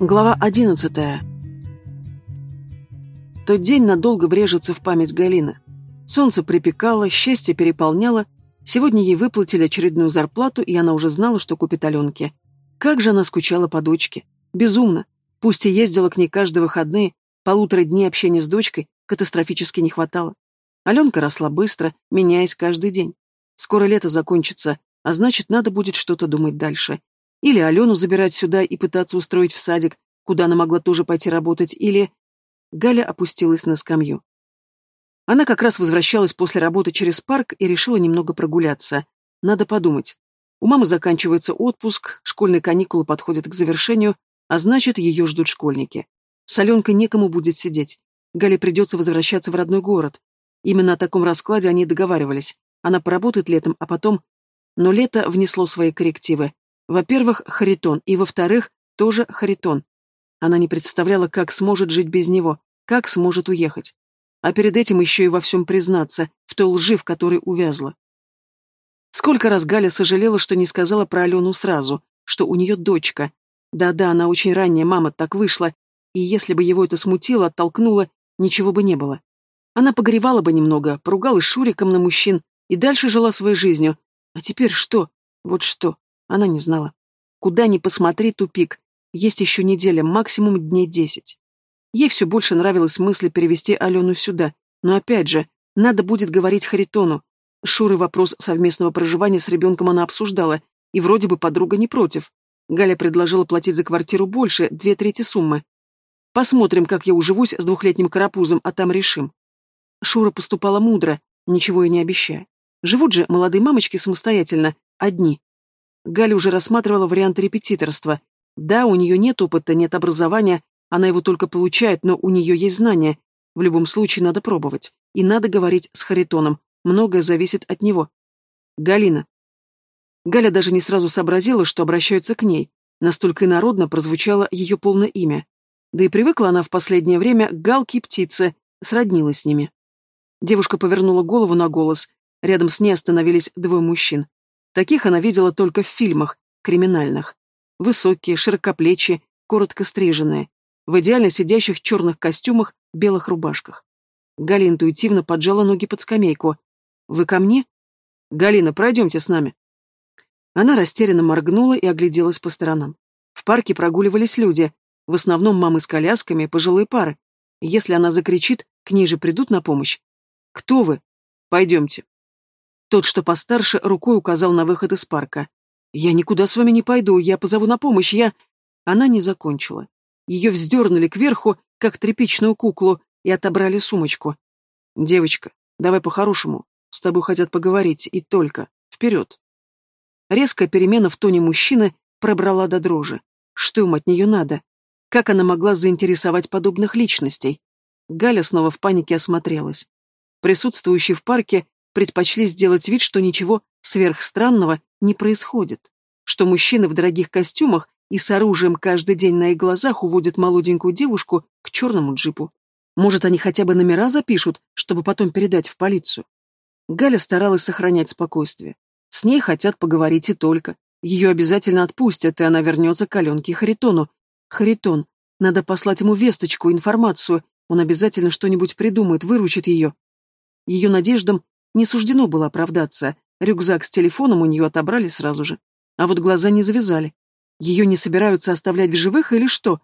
Глава одиннадцатая. Тот день надолго врежется в память Галины. Солнце припекало, счастье переполняло. Сегодня ей выплатили очередную зарплату, и она уже знала, что купит Аленке. Как же она скучала по дочке. Безумно. Пусть и ездила к ней каждые выходные, полутора дней общения с дочкой катастрофически не хватало. Аленка росла быстро, меняясь каждый день. Скоро лето закончится, а значит, надо будет что-то думать дальше. Или Алену забирать сюда и пытаться устроить в садик, куда она могла тоже пойти работать, или... Галя опустилась на скамью. Она как раз возвращалась после работы через парк и решила немного прогуляться. Надо подумать. У мамы заканчивается отпуск, школьные каникулы подходят к завершению, а значит, ее ждут школьники. С Аленкой некому будет сидеть. Гале придется возвращаться в родной город. Именно о таком раскладе они договаривались. Она поработает летом, а потом... Но лето внесло свои коррективы. Во-первых, Харитон, и во-вторых, тоже Харитон. Она не представляла, как сможет жить без него, как сможет уехать. А перед этим еще и во всем признаться, в той лжи, в которой увязла. Сколько раз Галя сожалела, что не сказала про Алену сразу, что у нее дочка. Да-да, она очень ранняя, мама так вышла, и если бы его это смутило, оттолкнуло, ничего бы не было. Она погоревала бы немного, поругалась Шуриком на мужчин и дальше жила своей жизнью. А теперь что? Вот что? Она не знала. Куда ни посмотри, тупик. Есть еще неделя, максимум дней десять. Ей все больше нравилась мысль перевести Алену сюда. Но опять же, надо будет говорить Харитону. Шуры вопрос совместного проживания с ребенком она обсуждала, и вроде бы подруга не против. Галя предложила платить за квартиру больше, две трети суммы. Посмотрим, как я уживусь с двухлетним карапузом, а там решим. Шура поступала мудро, ничего и не обещая. Живут же молодые мамочки самостоятельно, одни. Галя уже рассматривала вариант репетиторства. Да, у нее нет опыта, нет образования, она его только получает, но у нее есть знания. В любом случае надо пробовать. И надо говорить с Харитоном. Многое зависит от него. Галина. Галя даже не сразу сообразила, что обращаются к ней. Настолько инородно прозвучало ее полное имя. Да и привыкла она в последнее время к галке и птице, сроднилась с ними. Девушка повернула голову на голос. Рядом с ней остановились двое мужчин. Таких она видела только в фильмах, криминальных. Высокие, широкоплечие, коротко стриженные, в идеально сидящих черных костюмах, белых рубашках. Галя интуитивно поджала ноги под скамейку. «Вы ко мне?» «Галина, пройдемте с нами». Она растерянно моргнула и огляделась по сторонам. В парке прогуливались люди, в основном мамы с колясками, пожилые пары. Если она закричит, к ней же придут на помощь. «Кто вы?» «Пойдемте». Тот, что постарше, рукой указал на выход из парка. «Я никуда с вами не пойду, я позову на помощь, я...» Она не закончила. Ее вздернули кверху, как тряпичную куклу, и отобрали сумочку. «Девочка, давай по-хорошему. С тобой хотят поговорить, и только. Вперед!» Резкая перемена в тоне мужчины пробрала до дрожи. Что им от нее надо? Как она могла заинтересовать подобных личностей? Галя снова в панике осмотрелась. Присутствующие в парке предпочли сделать вид, что ничего сверхстранного не происходит, что мужчины в дорогих костюмах и с оружием каждый день на их глазах уводят молоденькую девушку к черному джипу. Может, они хотя бы номера запишут, чтобы потом передать в полицию? Галя старалась сохранять спокойствие. С ней хотят поговорить и только. Ее обязательно отпустят, и она вернется к Аленке Харитону. Харитон. Надо послать ему весточку, информацию. Он обязательно что-нибудь придумает, выручит ее. Ее надеждам не суждено было оправдаться. Рюкзак с телефоном у нее отобрали сразу же. А вот глаза не завязали. Ее не собираются оставлять в живых или что?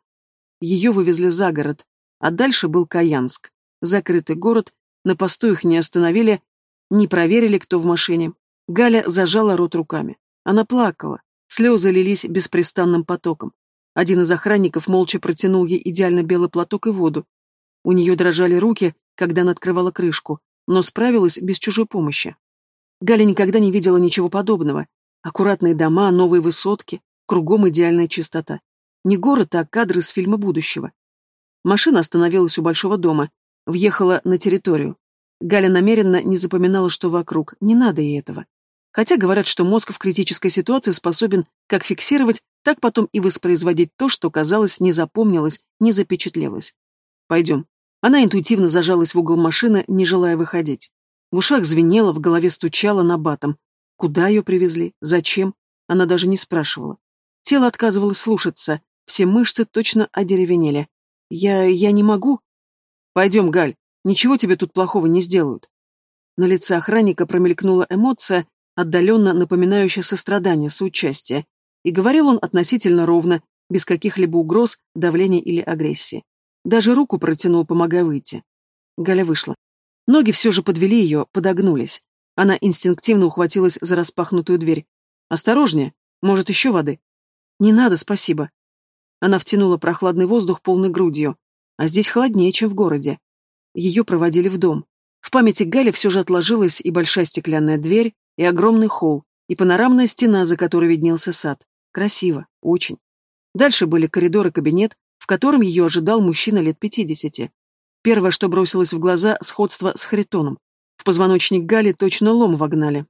Ее вывезли за город. А дальше был Каянск. Закрытый город, на посту их не остановили, не проверили, кто в машине. Галя зажала рот руками. Она плакала. Слезы лились беспрестанным потоком. Один из охранников молча протянул ей идеально белый платок и воду. У нее дрожали руки, когда она открывала крышку но справилась без чужой помощи. Галя никогда не видела ничего подобного. Аккуратные дома, новые высотки, кругом идеальная чистота. Не город, а кадры с фильма будущего. Машина остановилась у большого дома, въехала на территорию. Галя намеренно не запоминала, что вокруг, не надо ей этого. Хотя говорят, что мозг в критической ситуации способен как фиксировать, так потом и воспроизводить то, что, казалось, не запомнилось, не запечатлелось. «Пойдем», она интуитивно зажалась в угол машины, не желая выходить. В ушах звенело, в голове стучало на батом. Куда ее привезли? Зачем? Она даже не спрашивала. Тело отказывалось слушаться. Все мышцы точно одеревенели. «Я... я не могу...» «Пойдем, Галь, ничего тебе тут плохого не сделают». На лице охранника промелькнула эмоция, отдаленно напоминающая сострадание, соучастие, и говорил он относительно ровно, без каких-либо угроз, давления или агрессии. Даже руку протянул, помогая выйти. Галя вышла. Ноги все же подвели ее, подогнулись. Она инстинктивно ухватилась за распахнутую дверь. «Осторожнее! Может, еще воды?» «Не надо, спасибо». Она втянула прохладный воздух полной грудью. А здесь холоднее, чем в городе. Ее проводили в дом. В памяти Гали все же отложилась и большая стеклянная дверь, и огромный холл, и панорамная стена, за которой виднелся сад. Красиво, очень. Дальше были коридор и кабинет, в котором ее ожидал мужчина лет пятидесяти. Первое, что бросилось в глаза, сходство с Харитоном. В позвоночник Гали точно лом вогнали.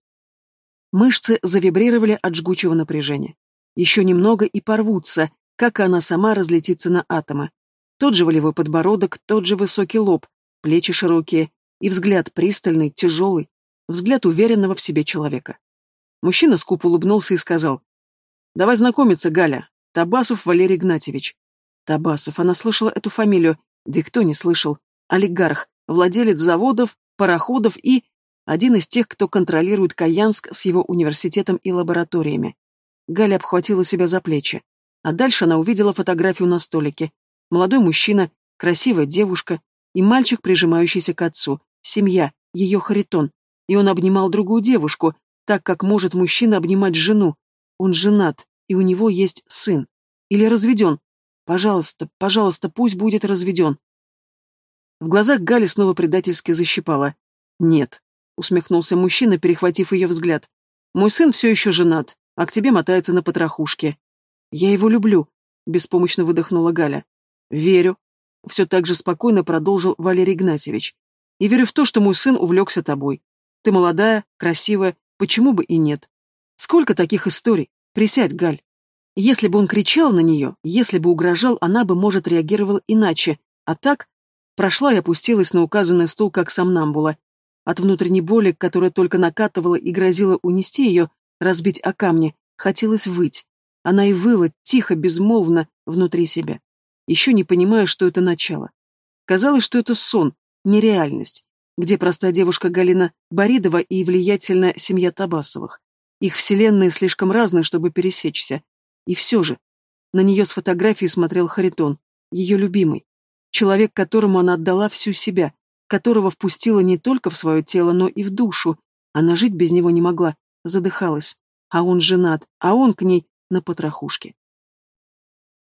Мышцы завибрировали от жгучего напряжения. Еще немного и порвутся, как она сама разлетится на атомы. Тот же волевой подбородок, тот же высокий лоб, плечи широкие и взгляд пристальный, тяжелый, взгляд уверенного в себе человека. Мужчина скупо улыбнулся и сказал, «Давай знакомиться, Галя. Табасов Валерий Игнатьевич». Табасов, она слышала эту фамилию, да и кто не слышал. Олигарх, владелец заводов, пароходов и один из тех, кто контролирует Каянск с его университетом и лабораториями. Галя обхватила себя за плечи. А дальше она увидела фотографию на столике. Молодой мужчина, красивая девушка и мальчик, прижимающийся к отцу. Семья, ее Харитон. И он обнимал другую девушку, так как может мужчина обнимать жену. Он женат, и у него есть сын. Или разведен. Пожалуйста, пожалуйста, пусть будет разведен. В глазах Гали снова предательски защипала. «Нет», — усмехнулся мужчина, перехватив ее взгляд. «Мой сын все еще женат, а к тебе мотается на потрохушке». «Я его люблю», — беспомощно выдохнула Галя. «Верю», — все так же спокойно продолжил Валерий Игнатьевич. «И верю в то, что мой сын увлекся тобой. Ты молодая, красивая, почему бы и нет? Сколько таких историй? Присядь, Галь». Если бы он кричал на нее, если бы угрожал, она бы, может, реагировала иначе, а так Прошла и опустилась на указанный стул, как сомнамбула. От внутренней боли, которая только накатывала и грозила унести ее, разбить о камни, хотелось выть. Она и выла, тихо, безмолвно, внутри себя. Еще не понимая, что это начало. Казалось, что это сон, нереальность, где простая девушка Галина Боридова и влиятельная семья Табасовых. Их вселенные слишком разные, чтобы пересечься. И все же, на нее с фотографией смотрел Харитон, ее любимый. Человек, которому она отдала всю себя, которого впустила не только в свое тело, но и в душу. Она жить без него не могла, задыхалась. А он женат, а он к ней на потрохушке.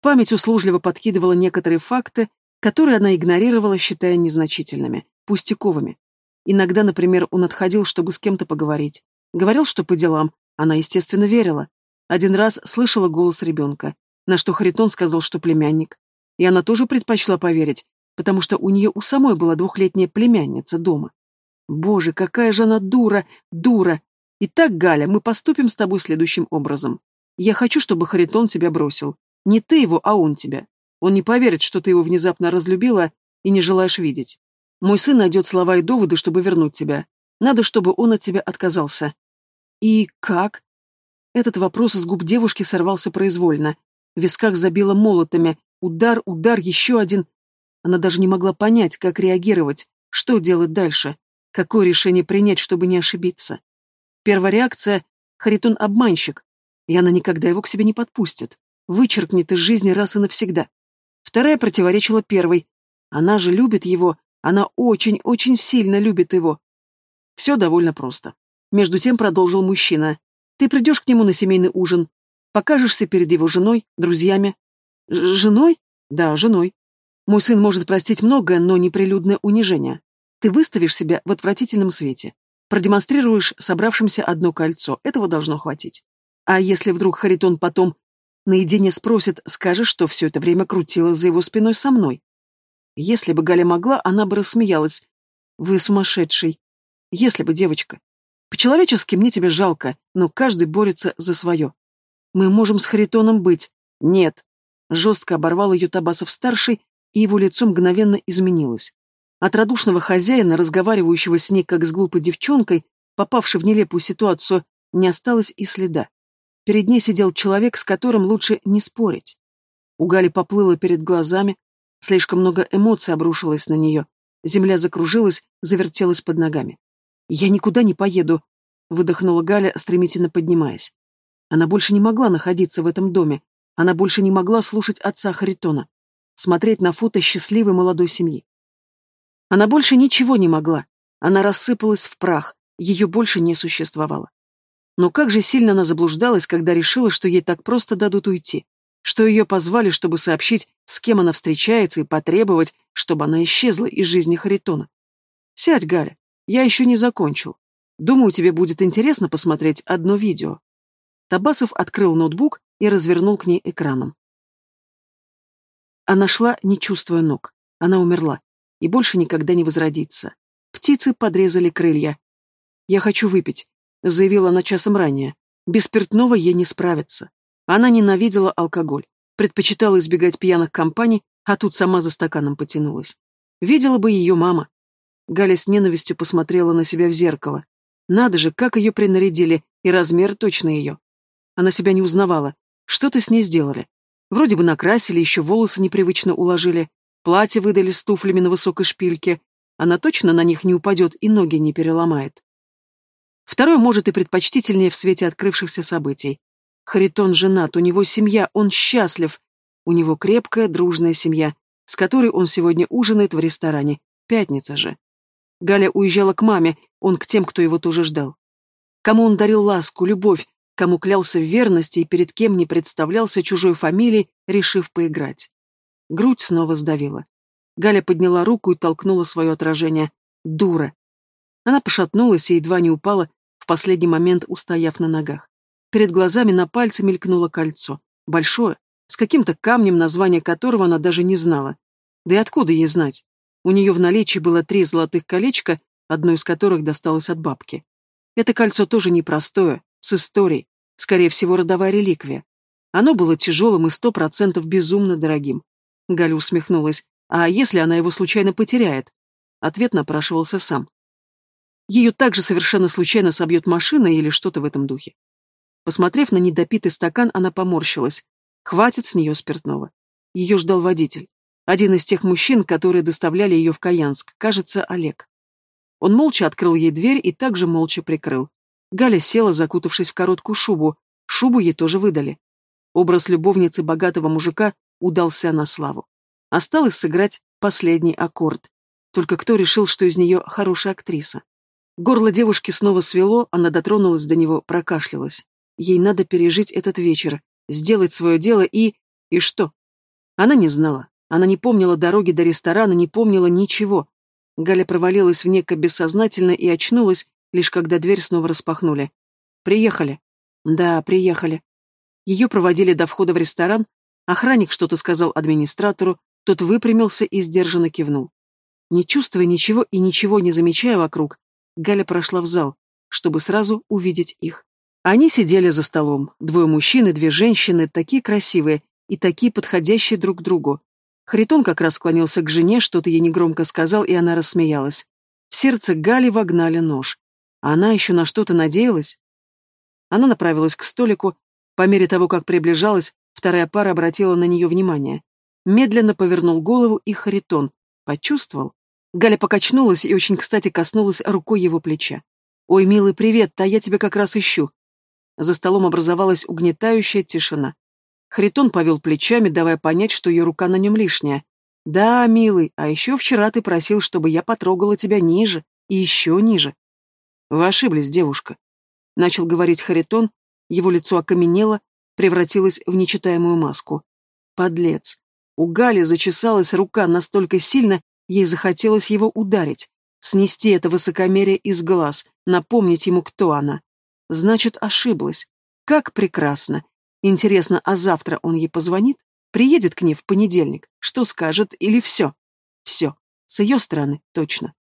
Память услужливо подкидывала некоторые факты, которые она игнорировала, считая незначительными, пустяковыми. Иногда, например, он отходил, чтобы с кем-то поговорить. Говорил, что по делам. Она, естественно, верила. Один раз слышала голос ребенка, на что Харитон сказал, что племянник. И она тоже предпочла поверить, потому что у нее у самой была двухлетняя племянница дома. Боже, какая же она дура, дура! Итак, Галя, мы поступим с тобой следующим образом. Я хочу, чтобы Харитон тебя бросил. Не ты его, а он тебя. Он не поверит, что ты его внезапно разлюбила и не желаешь видеть. Мой сын найдет слова и доводы, чтобы вернуть тебя. Надо, чтобы он от тебя отказался. И как? Этот вопрос с губ девушки сорвался произвольно. В висках забило молотами, Удар, удар, еще один. Она даже не могла понять, как реагировать, что делать дальше, какое решение принять, чтобы не ошибиться. Первая реакция — Харитон обманщик, и она никогда его к себе не подпустит, вычеркнет из жизни раз и навсегда. Вторая противоречила первой. Она же любит его, она очень-очень сильно любит его. Все довольно просто. Между тем продолжил мужчина. Ты придешь к нему на семейный ужин, покажешься перед его женой, друзьями, Женой? Да, женой. Мой сын может простить многое, но не прилюдное унижение. Ты выставишь себя в отвратительном свете. Продемонстрируешь собравшимся одно кольцо. Этого должно хватить. А если вдруг Харитон потом наедине спросит, скажешь, что все это время крутила за его спиной со мной. Если бы Галя могла, она бы рассмеялась. Вы сумасшедший. Если бы, девочка. По-человечески мне тебя жалко, но каждый борется за свое. Мы можем с Харитоном быть. Нет. Жестко оборвал ее Табасов-старший, и его лицо мгновенно изменилось. От радушного хозяина, разговаривающего с ней как с глупой девчонкой, попавшей в нелепую ситуацию, не осталось и следа. Перед ней сидел человек, с которым лучше не спорить. У Гали поплыло перед глазами, слишком много эмоций обрушилось на нее. Земля закружилась, завертелась под ногами. «Я никуда не поеду», — выдохнула Галя, стремительно поднимаясь. Она больше не могла находиться в этом доме. Она больше не могла слушать отца Харитона, смотреть на фото счастливой молодой семьи. Она больше ничего не могла. Она рассыпалась в прах, ее больше не существовало. Но как же сильно она заблуждалась, когда решила, что ей так просто дадут уйти, что ее позвали, чтобы сообщить, с кем она встречается, и потребовать, чтобы она исчезла из жизни Харитона. «Сядь, Галя, я еще не закончил. Думаю, тебе будет интересно посмотреть одно видео». Табасов открыл ноутбук и развернул к ней экраном. Она шла, не чувствуя ног. Она умерла. И больше никогда не возродится. Птицы подрезали крылья. «Я хочу выпить», — заявила она часом ранее. «Без спиртного ей не справиться». Она ненавидела алкоголь, предпочитала избегать пьяных компаний, а тут сама за стаканом потянулась. Видела бы ее мама. Галя с ненавистью посмотрела на себя в зеркало. Надо же, как ее принарядили, и размер точно ее. Она себя не узнавала. Что-то с ней сделали. Вроде бы накрасили, еще волосы непривычно уложили, платье выдали с туфлями на высокой шпильке. Она точно на них не упадет и ноги не переломает. Второе может и предпочтительнее в свете открывшихся событий. Харитон женат, у него семья, он счастлив. У него крепкая, дружная семья, с которой он сегодня ужинает в ресторане. Пятница же. Галя уезжала к маме, он к тем, кто его тоже ждал. Кому он дарил ласку, любовь, кому клялся в верности и перед кем не представлялся чужой фамилией, решив поиграть. Грудь снова сдавила. Галя подняла руку и толкнула свое отражение. Дура. Она пошатнулась и едва не упала, в последний момент устояв на ногах. Перед глазами на пальце мелькнуло кольцо. Большое, с каким-то камнем, название которого она даже не знала. Да и откуда ей знать? У нее в наличии было три золотых колечка, одно из которых досталось от бабки. Это кольцо тоже непростое, с историей, скорее всего, родовая реликвия. Оно было тяжелым и сто процентов безумно дорогим. Галя усмехнулась. А если она его случайно потеряет? Ответ напрашивался сам. Ее также совершенно случайно собьет машина или что-то в этом духе. Посмотрев на недопитый стакан, она поморщилась. Хватит с нее спиртного. Ее ждал водитель. Один из тех мужчин, которые доставляли ее в Каянск, кажется, Олег. Он молча открыл ей дверь и также молча прикрыл. Галя села, закутавшись в короткую шубу. Шубу ей тоже выдали. Образ любовницы богатого мужика удался на славу. Осталось сыграть последний аккорд. Только кто решил, что из нее хорошая актриса? Горло девушки снова свело, она дотронулась до него, прокашлялась. Ей надо пережить этот вечер, сделать свое дело и... И что? Она не знала. Она не помнила дороги до ресторана, не помнила ничего. Галя провалилась в неко бессознательно и очнулась, лишь когда дверь снова распахнули. «Приехали». «Да, приехали». Ее проводили до входа в ресторан, охранник что-то сказал администратору, тот выпрямился и сдержанно кивнул. Не чувствуя ничего и ничего не замечая вокруг, Галя прошла в зал, чтобы сразу увидеть их. Они сидели за столом, двое мужчин и две женщины, такие красивые и такие подходящие друг к другу. Харитон как раз склонился к жене, что-то ей негромко сказал, и она рассмеялась. В сердце Гали вогнали нож. А она еще на что-то надеялась. Она направилась к столику. По мере того, как приближалась, вторая пара обратила на нее внимание. Медленно повернул голову, и Харитон почувствовал. Галя покачнулась и очень кстати коснулась рукой его плеча. «Ой, милый, привет, а я тебя как раз ищу». За столом образовалась угнетающая тишина. Харитон повел плечами, давая понять, что ее рука на нем лишняя. «Да, милый, а еще вчера ты просил, чтобы я потрогала тебя ниже и еще ниже. «Вы ошиблись, девушка», — начал говорить Харитон, его лицо окаменело, превратилось в нечитаемую маску. Подлец. У Гали зачесалась рука настолько сильно, ей захотелось его ударить, снести это высокомерие из глаз, напомнить ему, кто она. Значит, ошиблась. Как прекрасно. Интересно, а завтра он ей позвонит? Приедет к ней в понедельник? Что скажет или все? Все. С ее стороны, точно.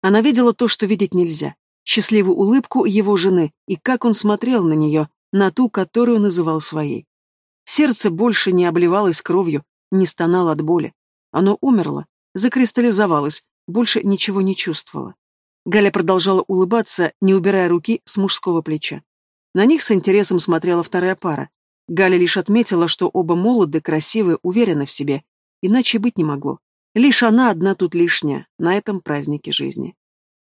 Она видела то, что видеть нельзя счастливую улыбку его жены и как он смотрел на нее, на ту, которую называл своей. Сердце больше не обливалось кровью, не стонало от боли. Оно умерло, закристаллизовалось, больше ничего не чувствовало. Галя продолжала улыбаться, не убирая руки с мужского плеча. На них с интересом смотрела вторая пара. Галя лишь отметила, что оба молоды, красивы, уверены в себе. Иначе быть не могло. Лишь она одна тут лишняя, на этом празднике жизни.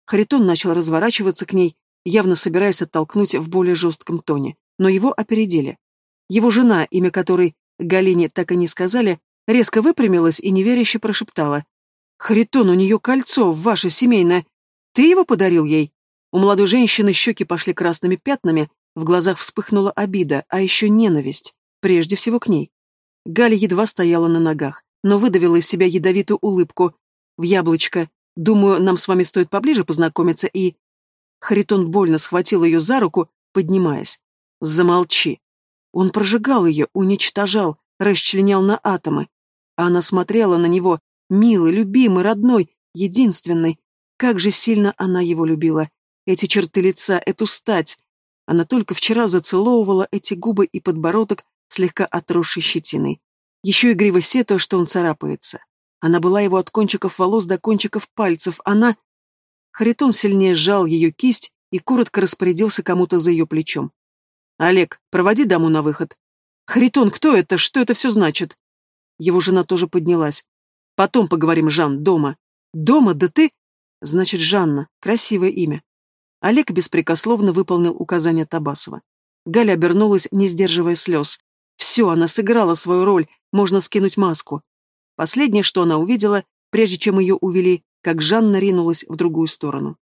Харитон начал разворачиваться к ней, явно собираясь оттолкнуть в более жестком тоне, но его опередили. Его жена, имя которой Галине так и не сказали, резко выпрямилась и неверяще прошептала. «Харитон, у нее кольцо, ваше семейное. Ты его подарил ей?» У молодой женщины щеки пошли красными пятнами, в глазах вспыхнула обида, а еще ненависть, прежде всего к ней. Галя едва стояла на ногах, но выдавила из себя ядовитую улыбку. В яблочко. Думаю, нам с вами стоит поближе познакомиться и... Харитон больно схватил ее за руку, поднимаясь. Замолчи. Он прожигал ее, уничтожал, расчленял на атомы. А она смотрела на него, милый, любимый, родной, единственный. Как же сильно она его любила. Эти черты лица, эту стать, она только вчера зацеловывала эти губы и подбородок слегка отросшей щетиной. Еще игриво сетуя, что он царапается. Она была его от кончиков волос до кончиков пальцев. Она... Харитон сильнее сжал ее кисть и коротко распорядился кому-то за ее плечом. «Олег, проводи даму на выход». «Харитон, кто это? Что это все значит?» Его жена тоже поднялась. «Потом поговорим, Жан, дома». «Дома? Да ты...» «Значит, Жанна. Красивое имя. Олег беспрекословно выполнил указания Табасова. Галя обернулась, не сдерживая слез. Все, она сыграла свою роль, можно скинуть маску. Последнее, что она увидела, прежде чем ее увели, как Жанна ринулась в другую сторону.